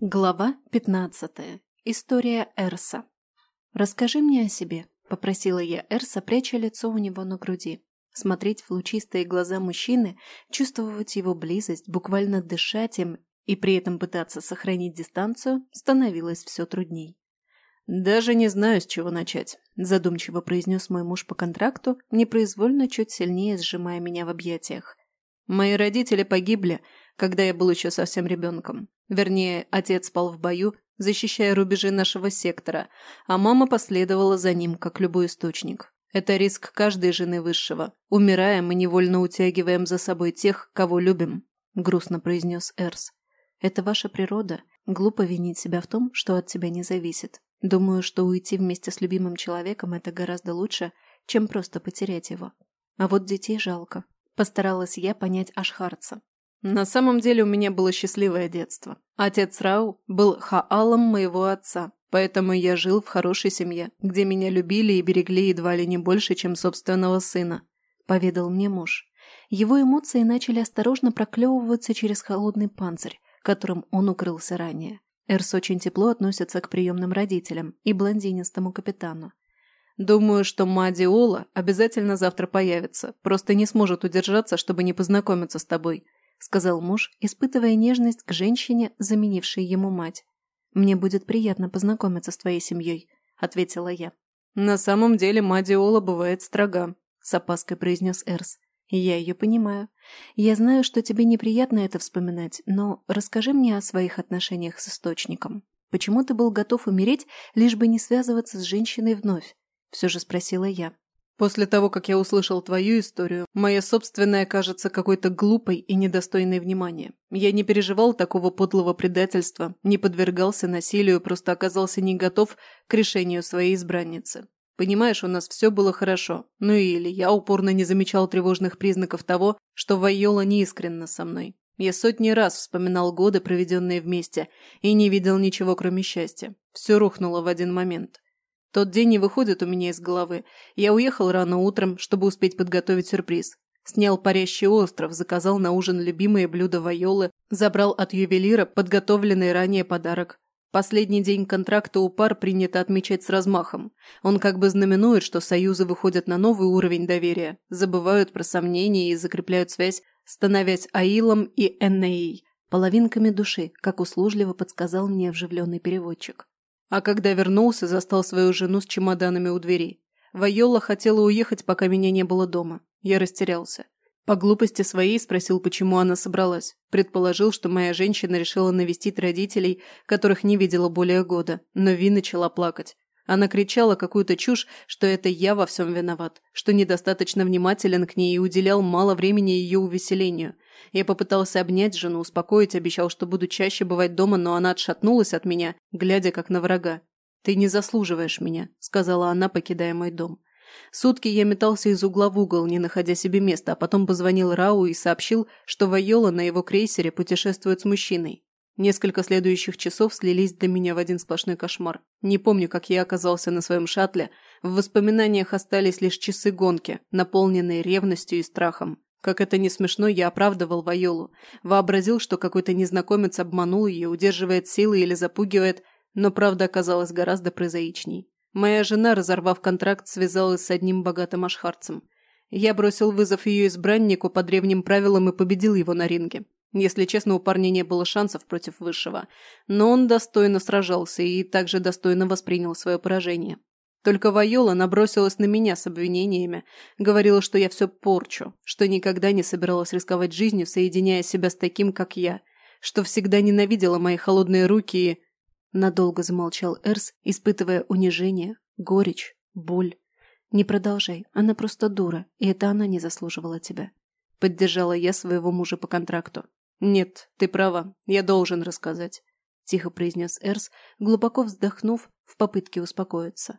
Глава 15. История Эрса. «Расскажи мне о себе», – попросила я Эрса, пряча лицо у него на груди. Смотреть в лучистые глаза мужчины, чувствовать его близость, буквально дышать им и при этом пытаться сохранить дистанцию становилось все трудней. «Даже не знаю, с чего начать», – задумчиво произнес мой муж по контракту, непроизвольно чуть сильнее сжимая меня в объятиях. «Мои родители погибли, когда я был еще совсем ребенком. Вернее, отец спал в бою, защищая рубежи нашего сектора, а мама последовала за ним, как любой источник. Это риск каждой жены высшего. Умирая, мы невольно утягиваем за собой тех, кого любим», – грустно произнес Эрс. «Это ваша природа. Глупо винить себя в том, что от тебя не зависит. Думаю, что уйти вместе с любимым человеком – это гораздо лучше, чем просто потерять его. А вот детей жалко. Постаралась я понять Ашхарца. На самом деле у меня было счастливое детство. Отец Рау был хаалом моего отца, поэтому я жил в хорошей семье, где меня любили и берегли едва ли не больше, чем собственного сына», – поведал мне муж. Его эмоции начали осторожно проклевываться через холодный панцирь, которым он укрылся ранее. Эрс очень тепло относится к приемным родителям и блондинистому капитану. «Думаю, что Мади Ола обязательно завтра появится, просто не сможет удержаться, чтобы не познакомиться с тобой», – сказал муж, испытывая нежность к женщине, заменившей ему мать. «Мне будет приятно познакомиться с твоей семьей», – ответила я. «На самом деле Мадиола бывает строга», – с опаской произнес Эрс. «Я ее понимаю. Я знаю, что тебе неприятно это вспоминать, но расскажи мне о своих отношениях с Источником. Почему ты был готов умереть, лишь бы не связываться с женщиной вновь?» – все же спросила я. После того, как я услышал твою историю, моя собственная кажется какой-то глупой и недостойной внимания. Я не переживал такого подлого предательства, не подвергался насилию, просто оказался не готов к решению своей избранницы. Понимаешь, у нас все было хорошо. Ну или я упорно не замечал тревожных признаков того, что Вайола неискренна со мной. Я сотни раз вспоминал годы, проведенные вместе, и не видел ничего, кроме счастья. Все рухнуло в один момент. Тот день не выходит у меня из головы. Я уехал рано утром, чтобы успеть подготовить сюрприз. Снял парящий остров, заказал на ужин любимые блюда Вайолы, забрал от ювелира подготовленный ранее подарок. Последний день контракта у пар принято отмечать с размахом. Он как бы знаменует, что союзы выходят на новый уровень доверия, забывают про сомнения и закрепляют связь, становясь Аилом и Эннеей, половинками души, как услужливо подсказал мне вживленный переводчик. А когда вернулся, застал свою жену с чемоданами у двери. Вайола хотела уехать, пока меня не было дома. Я растерялся. По глупости своей спросил, почему она собралась. Предположил, что моя женщина решила навестить родителей, которых не видела более года, но Ви начала плакать. Она кричала какую-то чушь, что это я во всем виноват, что недостаточно внимателен к ней и уделял мало времени ее увеселению, я попытался обнять жену, успокоить, обещал, что буду чаще бывать дома, но она отшатнулась от меня, глядя как на врага. «Ты не заслуживаешь меня», – сказала она, покидая мой дом. Сутки я метался из угла в угол, не находя себе места, а потом позвонил Рау и сообщил, что Вайола на его крейсере путешествует с мужчиной. Несколько следующих часов слились для меня в один сплошной кошмар. Не помню, как я оказался на своем шаттле. В воспоминаниях остались лишь часы гонки, наполненные ревностью и страхом. Как это не смешно, я оправдывал Вайолу. Вообразил, что какой-то незнакомец обманул ее, удерживает силы или запугивает, но правда оказалась гораздо прозаичней. Моя жена, разорвав контракт, связалась с одним богатым ашхарцем. Я бросил вызов ее избраннику по древним правилам и победил его на ринге. Если честно, у парня не было шансов против высшего. Но он достойно сражался и также достойно воспринял свое поражение. Только Вайола набросилась на меня с обвинениями, говорила, что я все порчу, что никогда не собиралась рисковать жизнью, соединяя себя с таким, как я, что всегда ненавидела мои холодные руки и... Надолго замолчал Эрс, испытывая унижение, горечь, боль. «Не продолжай, она просто дура, и это она не заслуживала тебя». Поддержала я своего мужа по контракту. «Нет, ты права, я должен рассказать», – тихо произнес Эрс, глубоко вздохнув в попытке успокоиться.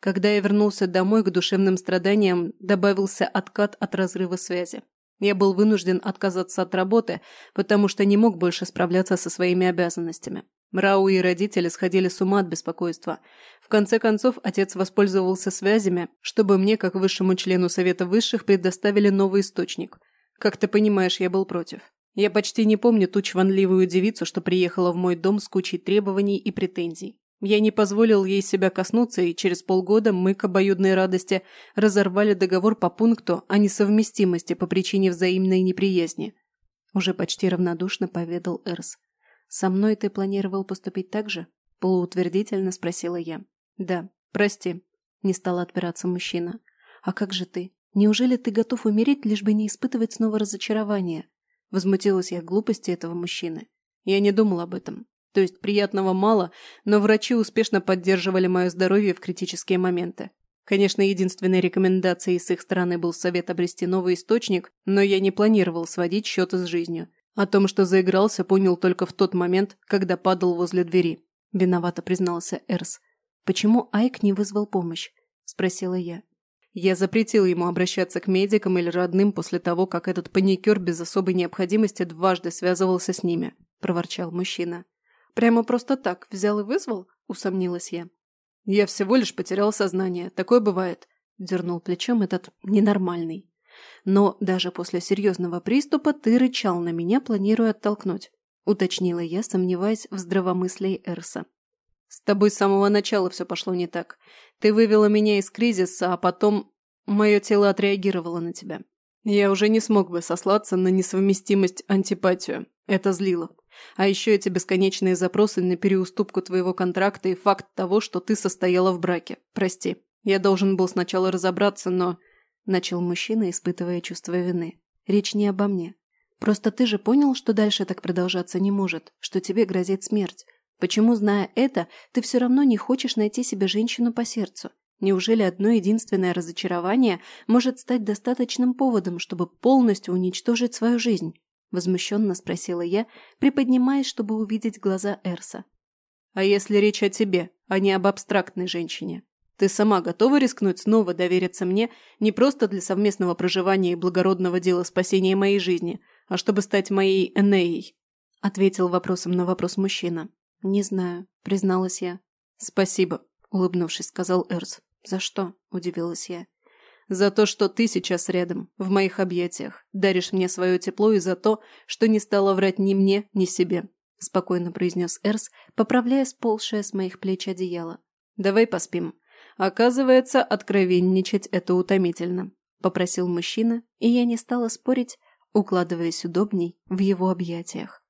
Когда я вернулся домой к душевным страданиям, добавился откат от разрыва связи. Я был вынужден отказаться от работы, потому что не мог больше справляться со своими обязанностями. Рау и родители сходили с ума от беспокойства. В конце концов, отец воспользовался связями, чтобы мне, как высшему члену Совета Высших, предоставили новый источник. Как ты понимаешь, я был против. Я почти не помню ту чванливую девицу, что приехала в мой дом с кучей требований и претензий. Я не позволил ей себя коснуться, и через полгода мы, к обоюдной радости, разорвали договор по пункту о несовместимости по причине взаимной неприязни. Уже почти равнодушно поведал Эрс. «Со мной ты планировал поступить так же?» – полуутвердительно спросила я. «Да, прости», – не стал отпираться мужчина. «А как же ты? Неужели ты готов умереть, лишь бы не испытывать снова разочарования?» Возмутилась я глупости этого мужчины. Я не думал об этом. То есть приятного мало, но врачи успешно поддерживали мое здоровье в критические моменты. Конечно, единственной рекомендацией с их стороны был совет обрести новый источник, но я не планировал сводить счеты с жизнью. О том, что заигрался, понял только в тот момент, когда падал возле двери. Виновато признался Эрс. «Почему Айк не вызвал помощь?» – спросила я. Я запретил ему обращаться к медикам или родным после того, как этот паникер без особой необходимости дважды связывался с ними, – проворчал мужчина. «Прямо просто так взял и вызвал?» – усомнилась я. «Я всего лишь потерял сознание. Такое бывает», – дернул плечом этот ненормальный. «Но даже после серьезного приступа ты рычал на меня, планируя оттолкнуть», – уточнила я, сомневаясь в здравомыслии Эрса. «С тобой с самого начала все пошло не так. Ты вывела меня из кризиса, а потом мое тело отреагировало на тебя. Я уже не смог бы сослаться на несовместимость антипатию. Это злило. А еще эти бесконечные запросы на переуступку твоего контракта и факт того, что ты состояла в браке. Прости. Я должен был сначала разобраться, но...» Начал мужчина, испытывая чувство вины. «Речь не обо мне. Просто ты же понял, что дальше так продолжаться не может, что тебе грозит смерть. Почему, зная это, ты все равно не хочешь найти себе женщину по сердцу? Неужели одно единственное разочарование может стать достаточным поводом, чтобы полностью уничтожить свою жизнь? Возмущенно спросила я, приподнимаясь, чтобы увидеть глаза Эрса. А если речь о тебе, а не об абстрактной женщине? Ты сама готова рискнуть снова довериться мне не просто для совместного проживания и благородного дела спасения моей жизни, а чтобы стать моей Энеей?» Ответил вопросом на вопрос мужчина. «Не знаю», — призналась я. «Спасибо», — улыбнувшись, сказал Эрс. «За что?» — удивилась я. «За то, что ты сейчас рядом, в моих объятиях, даришь мне свое тепло и за то, что не стала врать ни мне, ни себе», — спокойно произнес Эрс, поправляя сползшее с моих плеч одеяло. «Давай поспим. Оказывается, откровенничать это утомительно», — попросил мужчина, и я не стала спорить, укладываясь удобней в его объятиях.